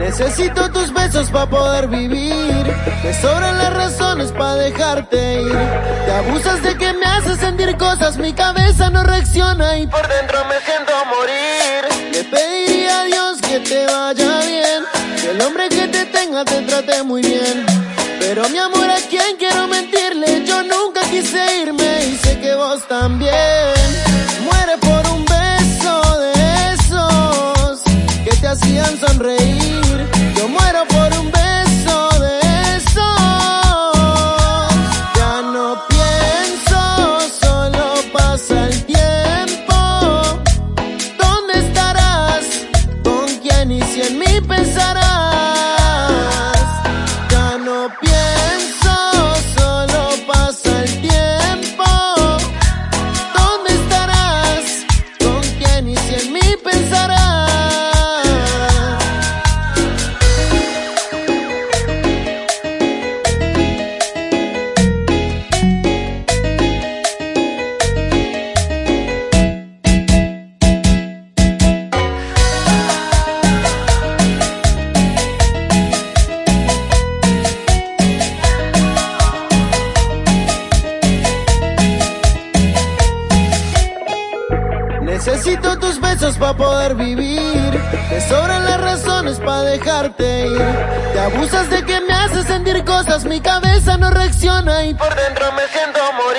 Necesito tus besos para poder vivir. Me sobran las razones para dejarte ir. Te abusas de que me haces sentir cosas, mi cabeza no reacciona y por dentro me siento morir. Le pediría a Dios que te vaya bien, que el hombre que te tenga te trate muy bien. Pero mi amor, ¿a quién quiero mentirle? Yo nunca quise irme y sé que vos también. Si en mí pensarás? Ya no pienso, Necesito tus besos para poder vivir. Me sobran las razones para dejarte ir. Te abusas de que me haces sentir cosas, mi cabeza no reacciona y por dentro me siento morir.